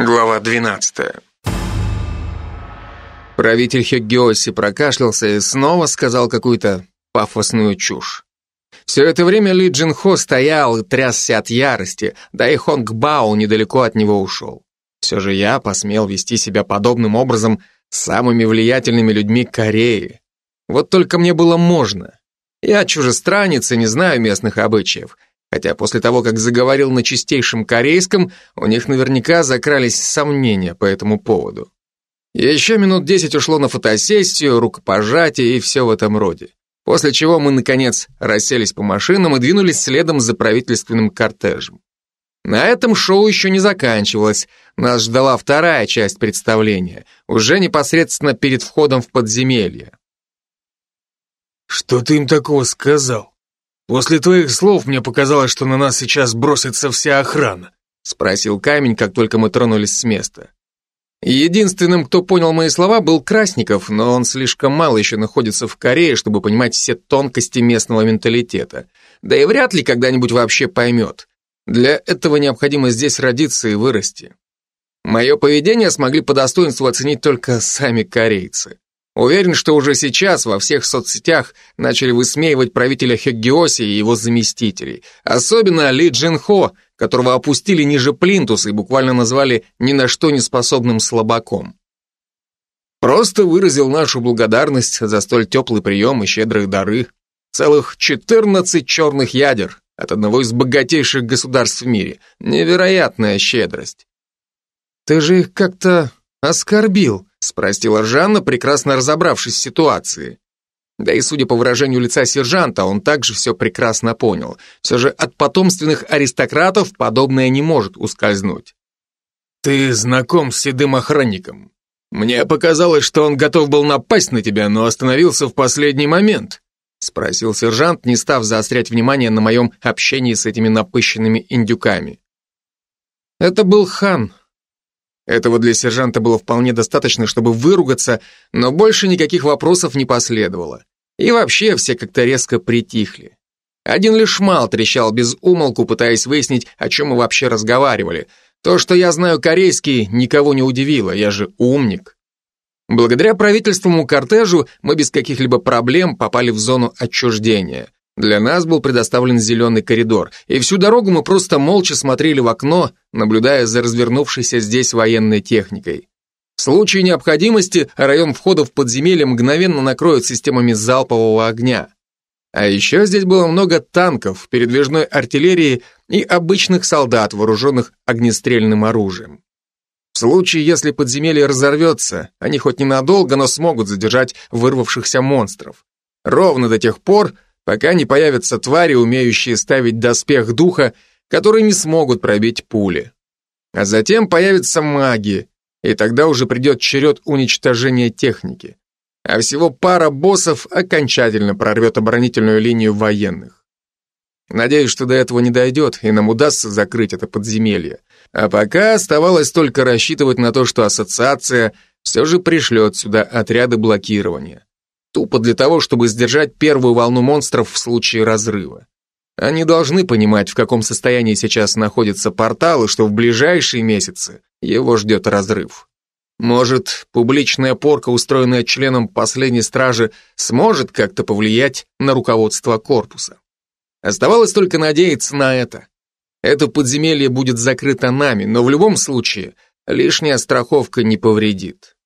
Глава 12. Правитель Хеггиоси прокашлялся и снова сказал какую-то пафосную чушь. Все это время Ли Джин Хо стоял и трясся от ярости, да и Хонг Бао недалеко от него ушел. Все же я посмел вести себя подобным образом с самыми влиятельными людьми Кореи. Вот только мне было можно. Я чужестранец и не знаю местных обычаев, Хотя после того, как заговорил на чистейшем корейском, у них наверняка закрались сомнения по этому поводу. Еще минут десять ушло на фотосессию, рукопожатие и все в этом роде. После чего мы, наконец, расселись по машинам и двинулись следом за правительственным кортежем. На этом шоу еще не заканчивалось. Нас ждала вторая часть представления, уже непосредственно перед входом в подземелье. «Что ты им такого сказал?» «После твоих слов мне показалось, что на нас сейчас бросится вся охрана», спросил камень, как только мы тронулись с места. Единственным, кто понял мои слова, был Красников, но он слишком мало еще находится в Корее, чтобы понимать все тонкости местного менталитета. Да и вряд ли когда-нибудь вообще поймет. Для этого необходимо здесь родиться и вырасти. Мое поведение смогли по достоинству оценить только сами корейцы. Уверен, что уже сейчас во всех соцсетях начали высмеивать правителя Хеггиоси и его заместителей. Особенно Ли Джин Хо, которого опустили ниже плинтуса и буквально назвали ни на что не способным слабаком. Просто выразил нашу благодарность за столь теплый прием и щедрые дары. Целых 14 черных ядер от одного из богатейших государств в мире. Невероятная щедрость. Ты же их как-то оскорбил, Спросила Жанна, прекрасно разобравшись в ситуации. Да и судя по выражению лица сержанта, он также все прекрасно понял. Все же от потомственных аристократов подобное не может ускользнуть. «Ты знаком с седым охранником. Мне показалось, что он готов был напасть на тебя, но остановился в последний момент», спросил сержант, не став заострять внимание на моем общении с этими напыщенными индюками. «Это был хан», этого для сержанта было вполне достаточно, чтобы выругаться, но больше никаких вопросов не последовало. И вообще все как-то резко притихли. Один лишь Мал трещал без умолку, пытаясь выяснить, о чем мы вообще разговаривали. То, что я знаю корейский, никого не удивило, я же умник. Благодаря правительственному кортежу мы без каких-либо проблем попали в зону отчуждения. Для нас был предоставлен зеленый коридор, и всю дорогу мы просто молча смотрели в окно, наблюдая за развернувшейся здесь военной техникой. В случае необходимости район входа в подземелье мгновенно накроют системами залпового огня. А еще здесь было много танков, передвижной артиллерии и обычных солдат, вооруженных огнестрельным оружием. В случае, если подземелье разорвется, они хоть ненадолго, но смогут задержать вырвавшихся монстров. Ровно до тех пор, пока не появятся твари, умеющие ставить доспех духа, которые не смогут пробить пули. А затем появятся маги, и тогда уже придет черед уничтожения техники. А всего пара боссов окончательно прорвет оборонительную линию военных. Надеюсь, что до этого не дойдет, и нам удастся закрыть это подземелье. А пока оставалось только рассчитывать на то, что ассоциация все же пришлет сюда отряды блокирования. Тупо для того, чтобы сдержать первую волну монстров в случае разрыва. Они должны понимать, в каком состоянии сейчас находится портал, и что в ближайшие месяцы его ждет разрыв. Может, публичная порка, устроенная членом последней стражи, сможет как-то повлиять на руководство корпуса. Оставалось только надеяться на это. Это подземелье будет закрыто нами, но в любом случае лишняя страховка не повредит.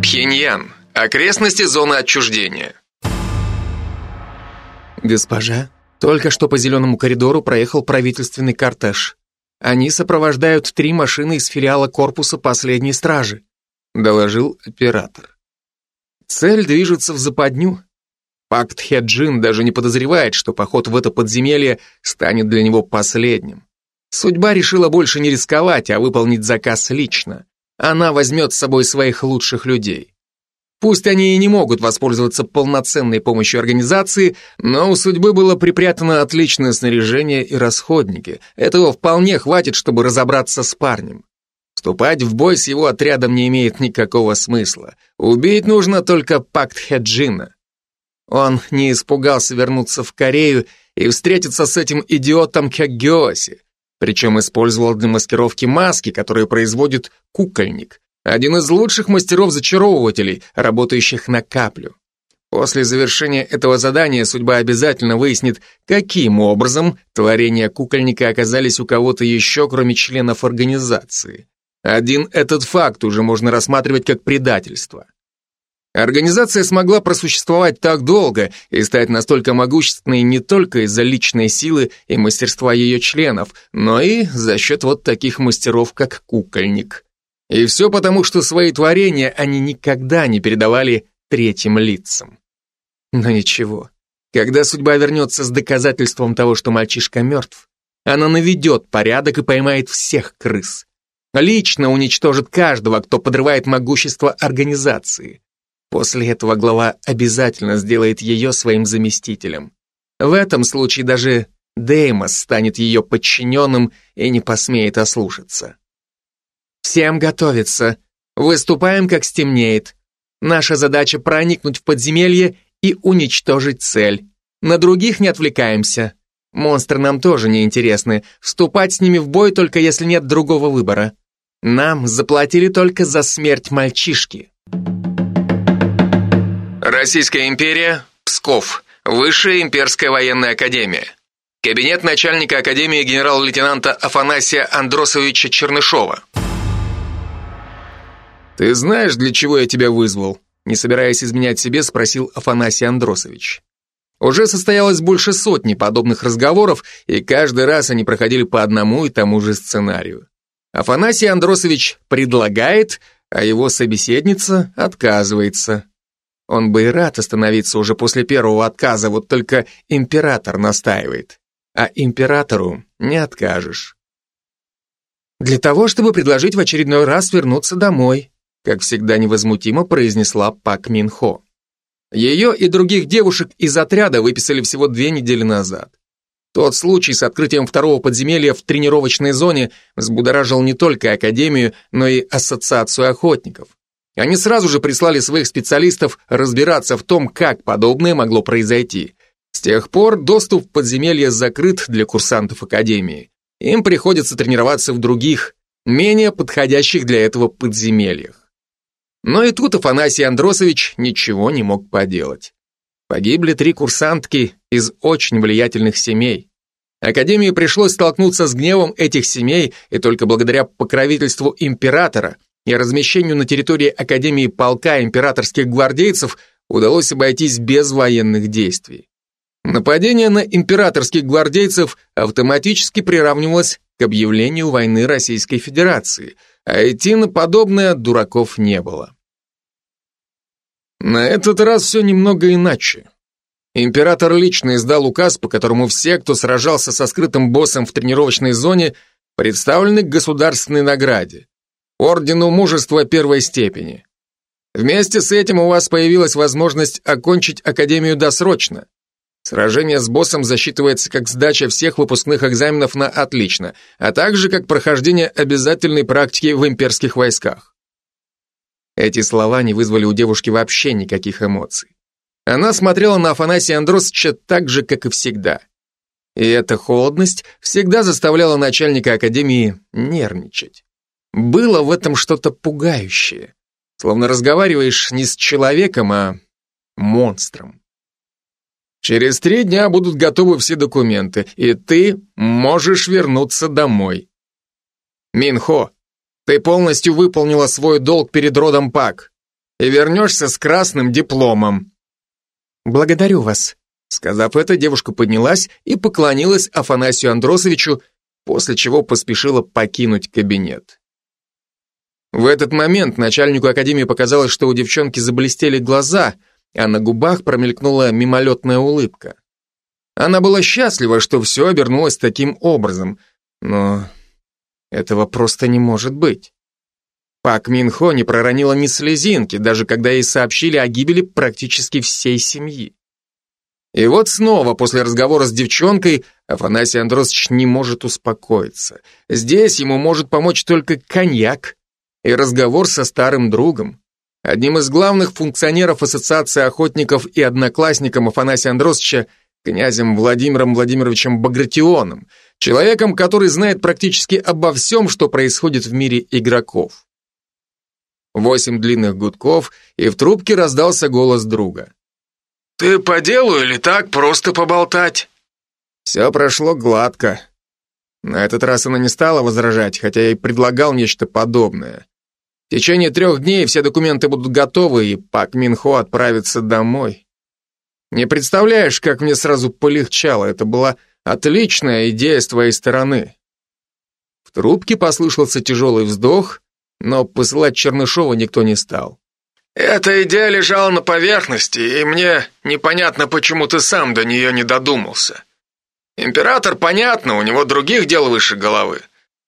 Пхеньян. Окрестности зоны отчуждения. Госпожа, только что по зеленому коридору проехал правительственный кортеж. Они сопровождают три машины из филиала корпуса последней стражи, доложил оператор. Цель движется в западню. Пакт Хеджин даже не подозревает, что поход в это подземелье станет для него последним. Судьба решила больше не рисковать, а выполнить заказ лично. Она возьмет с собой своих лучших людей. Пусть они и не могут воспользоваться полноценной помощью организации, но у судьбы было припрятано отличное снаряжение и расходники. Этого вполне хватит, чтобы разобраться с парнем. Вступать в бой с его отрядом не имеет никакого смысла. Убить нужно только пакт Хеджина. Он не испугался вернуться в Корею и встретиться с этим идиотом Кяггиоси. Причем использовал для маскировки маски, которые производит кукольник, один из лучших мастеров-зачаровывателей, работающих на каплю. После завершения этого задания судьба обязательно выяснит, каким образом творения кукольника оказались у кого-то еще, кроме членов организации. Один этот факт уже можно рассматривать как предательство. Организация смогла просуществовать так долго и стать настолько могущественной не только из-за личной силы и мастерства ее членов, но и за счет вот таких мастеров, как кукольник. И все потому, что свои творения они никогда не передавали третьим лицам. Но ничего, когда судьба вернется с доказательством того, что мальчишка мертв, она наведет порядок и поймает всех крыс. Лично уничтожит каждого, кто подрывает могущество организации. После этого глава обязательно сделает ее своим заместителем. В этом случае даже Деймос станет ее подчиненным и не посмеет ослушаться. Всем готовиться. Выступаем, как стемнеет. Наша задача проникнуть в подземелье и уничтожить цель. На других не отвлекаемся. Монстры нам тоже не интересны. Вступать с ними в бой только если нет другого выбора. Нам заплатили только за смерть мальчишки. Российская империя, Псков, Высшая имперская военная академия. Кабинет начальника академии генерал-лейтенанта Афанасия Андросовича Чернышова. «Ты знаешь, для чего я тебя вызвал?» Не собираясь изменять себе, спросил Афанасий Андросович. Уже состоялось больше сотни подобных разговоров, и каждый раз они проходили по одному и тому же сценарию. Афанасий Андросович предлагает, а его собеседница отказывается. Он бы и рад остановиться уже после первого отказа, вот только император настаивает. А императору не откажешь. Для того, чтобы предложить в очередной раз вернуться домой, как всегда невозмутимо произнесла Пак Минхо. Ее и других девушек из отряда выписали всего две недели назад. Тот случай с открытием второго подземелья в тренировочной зоне взбудоражил не только Академию, но и Ассоциацию охотников. Они сразу же прислали своих специалистов разбираться в том, как подобное могло произойти. С тех пор доступ в подземелье закрыт для курсантов Академии. Им приходится тренироваться в других, менее подходящих для этого подземельях. Но и тут Афанасий Андросович ничего не мог поделать. Погибли три курсантки из очень влиятельных семей. Академии пришлось столкнуться с гневом этих семей, и только благодаря покровительству императора и размещению на территории Академии полка императорских гвардейцев удалось обойтись без военных действий. Нападение на императорских гвардейцев автоматически приравнивалось к объявлению войны Российской Федерации, а идти на подобное дураков не было. На этот раз все немного иначе. Император лично издал указ, по которому все, кто сражался со скрытым боссом в тренировочной зоне, представлены к государственной награде, ордену мужества первой степени. Вместе с этим у вас появилась возможность окончить академию досрочно. Сражение с боссом засчитывается как сдача всех выпускных экзаменов на отлично, а также как прохождение обязательной практики в имперских войсках. Эти слова не вызвали у девушки вообще никаких эмоций. Она смотрела на Афанасия Андросовича так же, как и всегда. И эта холодность всегда заставляла начальника академии нервничать. Было в этом что-то пугающее. Словно разговариваешь не с человеком, а монстром. Через три дня будут готовы все документы, и ты можешь вернуться домой. Минхо, ты полностью выполнила свой долг перед родом Пак и вернешься с красным дипломом. Благодарю вас. Сказав это, девушка поднялась и поклонилась Афанасию Андросовичу, после чего поспешила покинуть кабинет. В этот момент начальнику академии показалось, что у девчонки заблестели глаза, а на губах промелькнула мимолетная улыбка. Она была счастлива, что все обернулось таким образом, но этого просто не может быть. Пак Минхо не проронила ни слезинки, даже когда ей сообщили о гибели практически всей семьи. И вот снова, после разговора с девчонкой, Афанасий Андросович не может успокоиться. Здесь ему может помочь только коньяк и разговор со старым другом. Одним из главных функционеров Ассоциации охотников и одноклассником Афанасия Андросовича князем Владимиром Владимировичем Багратионом, Человеком, который знает практически обо всем, что происходит в мире игроков. Восемь длинных гудков, и в трубке раздался голос друга. «Ты по делу или так, просто поболтать?» Все прошло гладко. На этот раз она не стала возражать, хотя я и предлагал нечто подобное. В течение трех дней все документы будут готовы, и Пак Минхо отправится домой. Не представляешь, как мне сразу полегчало. Это была отличная идея с твоей стороны. В трубке послышался тяжелый вздох, но посылать Чернышова никто не стал. Эта идея лежала на поверхности, и мне непонятно, почему ты сам до нее не додумался. Император, понятно, у него других дел выше головы.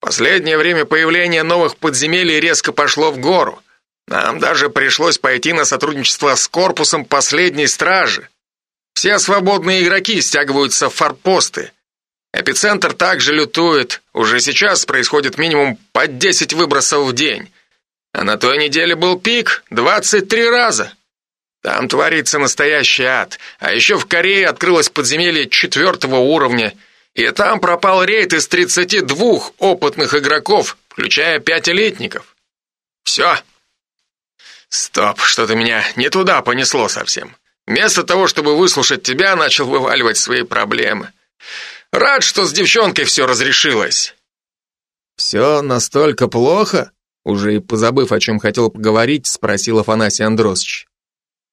Последнее время появление новых подземелий резко пошло в гору. Нам даже пришлось пойти на сотрудничество с корпусом последней стражи. Все свободные игроки стягиваются в форпосты. Эпицентр также лютует. Уже сейчас происходит минимум по 10 выбросов в день. А на той неделе был пик 23 раза. Там творится настоящий ад. А еще в Корее открылось подземелье четвертого уровня – и там пропал рейд из 32 опытных игроков, включая пять элитников. Все. Стоп, что-то меня не туда понесло совсем. Вместо того, чтобы выслушать тебя, начал вываливать свои проблемы. Рад, что с девчонкой все разрешилось. Все настолько плохо? Уже и позабыв, о чем хотел поговорить, спросил Афанасий Андросович.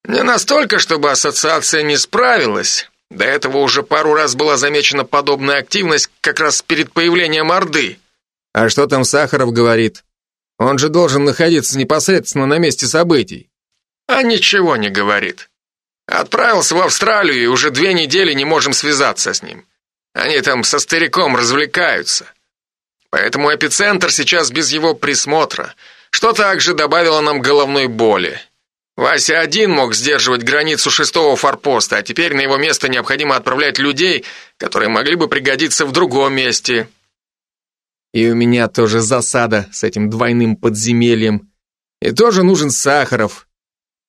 Не настолько, чтобы ассоциация не справилась, до этого уже пару раз была замечена подобная активность как раз перед появлением Орды. А что там Сахаров говорит? Он же должен находиться непосредственно на месте событий. А ничего не говорит. Отправился в Австралию и уже две недели не можем связаться с ним. Они там со стариком развлекаются. Поэтому эпицентр сейчас без его присмотра, что также добавило нам головной боли. Вася один мог сдерживать границу шестого форпоста, а теперь на его место необходимо отправлять людей, которые могли бы пригодиться в другом месте. И у меня тоже засада с этим двойным подземельем. И тоже нужен Сахаров.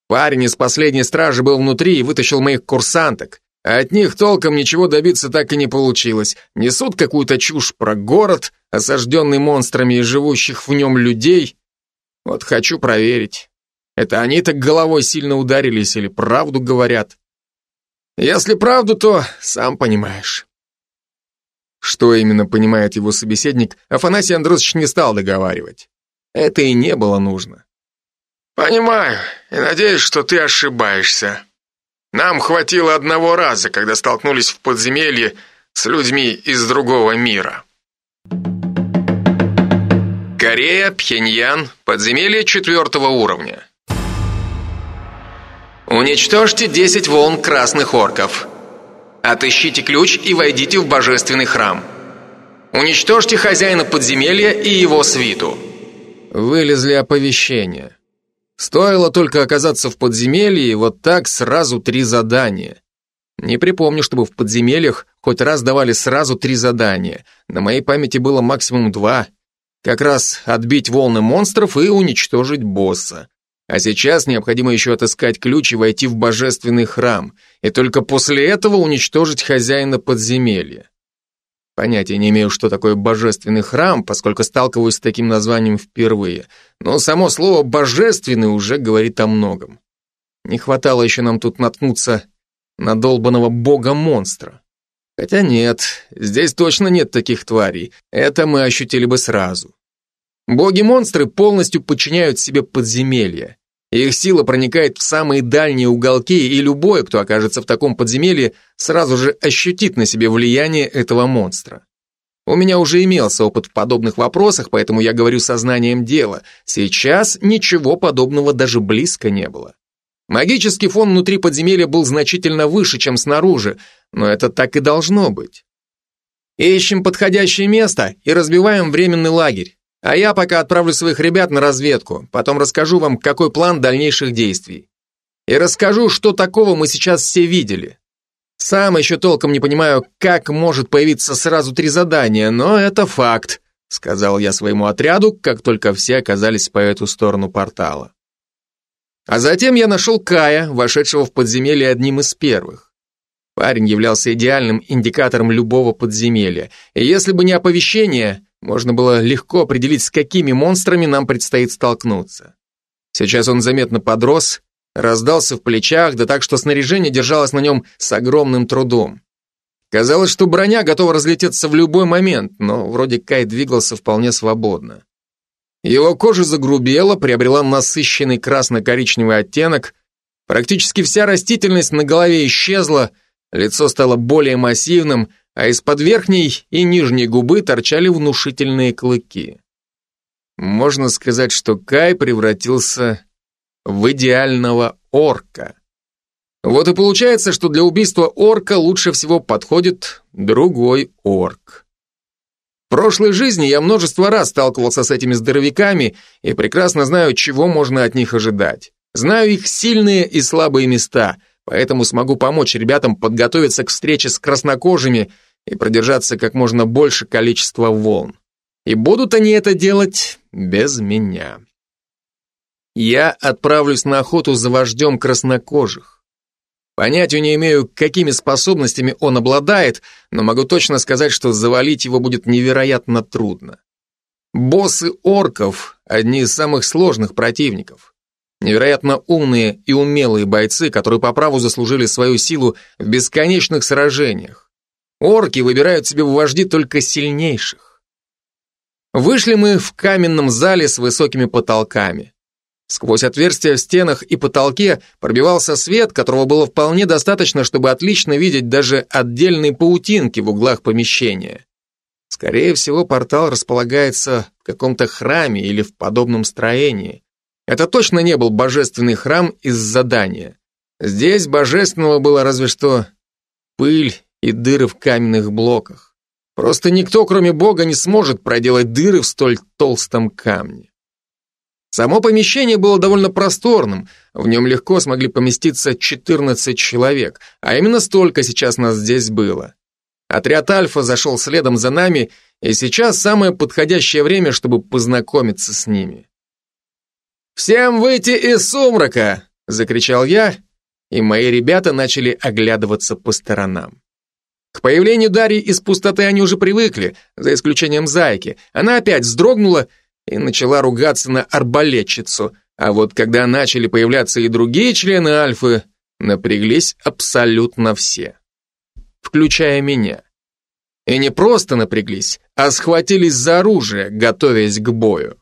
Парень из последней стражи был внутри и вытащил моих курсанток. От них толком ничего добиться так и не получилось. Несут какую-то чушь про город, осажденный монстрами и живущих в нем людей. Вот хочу проверить. Это они так головой сильно ударились или правду говорят? Если правду, то сам понимаешь. Что именно понимает его собеседник, Афанасий Андросович не стал договаривать. Это и не было нужно. Понимаю, и надеюсь, что ты ошибаешься. Нам хватило одного раза, когда столкнулись в подземелье с людьми из другого мира. Корея, Пхеньян, подземелье четвертого уровня. Уничтожьте 10 волн красных орков. Отыщите ключ и войдите в божественный храм. Уничтожьте хозяина подземелья и его свиту. Вылезли оповещения. Стоило только оказаться в подземелье, и вот так сразу три задания. Не припомню, чтобы в подземельях хоть раз давали сразу три задания. На моей памяти было максимум два. Как раз отбить волны монстров и уничтожить босса. А сейчас необходимо еще отыскать ключ и войти в божественный храм, и только после этого уничтожить хозяина подземелья. Понятия не имею, что такое божественный храм, поскольку сталкиваюсь с таким названием впервые, но само слово «божественный» уже говорит о многом. Не хватало еще нам тут наткнуться на долбанного бога-монстра. Хотя нет, здесь точно нет таких тварей, это мы ощутили бы сразу. Боги-монстры полностью подчиняют себе подземелья. Их сила проникает в самые дальние уголки, и любой, кто окажется в таком подземелье, сразу же ощутит на себе влияние этого монстра. У меня уже имелся опыт в подобных вопросах, поэтому я говорю сознанием дела. Сейчас ничего подобного даже близко не было. Магический фон внутри подземелья был значительно выше, чем снаружи, но это так и должно быть. Ищем подходящее место и разбиваем временный лагерь. А я пока отправлю своих ребят на разведку, потом расскажу вам, какой план дальнейших действий. И расскажу, что такого мы сейчас все видели. Сам еще толком не понимаю, как может появиться сразу три задания, но это факт, сказал я своему отряду, как только все оказались по эту сторону портала. А затем я нашел Кая, вошедшего в подземелье одним из первых. Парень являлся идеальным индикатором любого подземелья, и если бы не оповещение, можно было легко определить, с какими монстрами нам предстоит столкнуться. Сейчас он заметно подрос, раздался в плечах, да так, что снаряжение держалось на нем с огромным трудом. Казалось, что броня готова разлететься в любой момент, но вроде Кай двигался вполне свободно. Его кожа загрубела, приобрела насыщенный красно-коричневый оттенок, практически вся растительность на голове исчезла, лицо стало более массивным, а из-под верхней и нижней губы торчали внушительные клыки. Можно сказать, что Кай превратился в идеального орка. Вот и получается, что для убийства орка лучше всего подходит другой орк. В прошлой жизни я множество раз сталкивался с этими здоровяками и прекрасно знаю, чего можно от них ожидать. Знаю их сильные и слабые места, поэтому смогу помочь ребятам подготовиться к встрече с краснокожими и продержаться как можно больше количества волн. И будут они это делать без меня. Я отправлюсь на охоту за вождем краснокожих. Понятия не имею, какими способностями он обладает, но могу точно сказать, что завалить его будет невероятно трудно. Боссы орков – одни из самых сложных противников. Невероятно умные и умелые бойцы, которые по праву заслужили свою силу в бесконечных сражениях. Орки выбирают себе в вожди только сильнейших. Вышли мы в каменном зале с высокими потолками. Сквозь отверстия в стенах и потолке пробивался свет, которого было вполне достаточно, чтобы отлично видеть даже отдельные паутинки в углах помещения. Скорее всего, портал располагается в каком-то храме или в подобном строении. Это точно не был божественный храм из задания. Здесь божественного было разве что пыль и дыры в каменных блоках. Просто никто, кроме Бога, не сможет проделать дыры в столь толстом камне. Само помещение было довольно просторным, в нем легко смогли поместиться 14 человек, а именно столько сейчас нас здесь было. Отряд Альфа зашел следом за нами, и сейчас самое подходящее время, чтобы познакомиться с ними. «Всем выйти из сумрака!» — закричал я, и мои ребята начали оглядываться по сторонам. К появлению Дарьи из пустоты они уже привыкли, за исключением Зайки. Она опять вздрогнула и начала ругаться на арбалетчицу, а вот когда начали появляться и другие члены Альфы, напряглись абсолютно все, включая меня. И не просто напряглись, а схватились за оружие, готовясь к бою.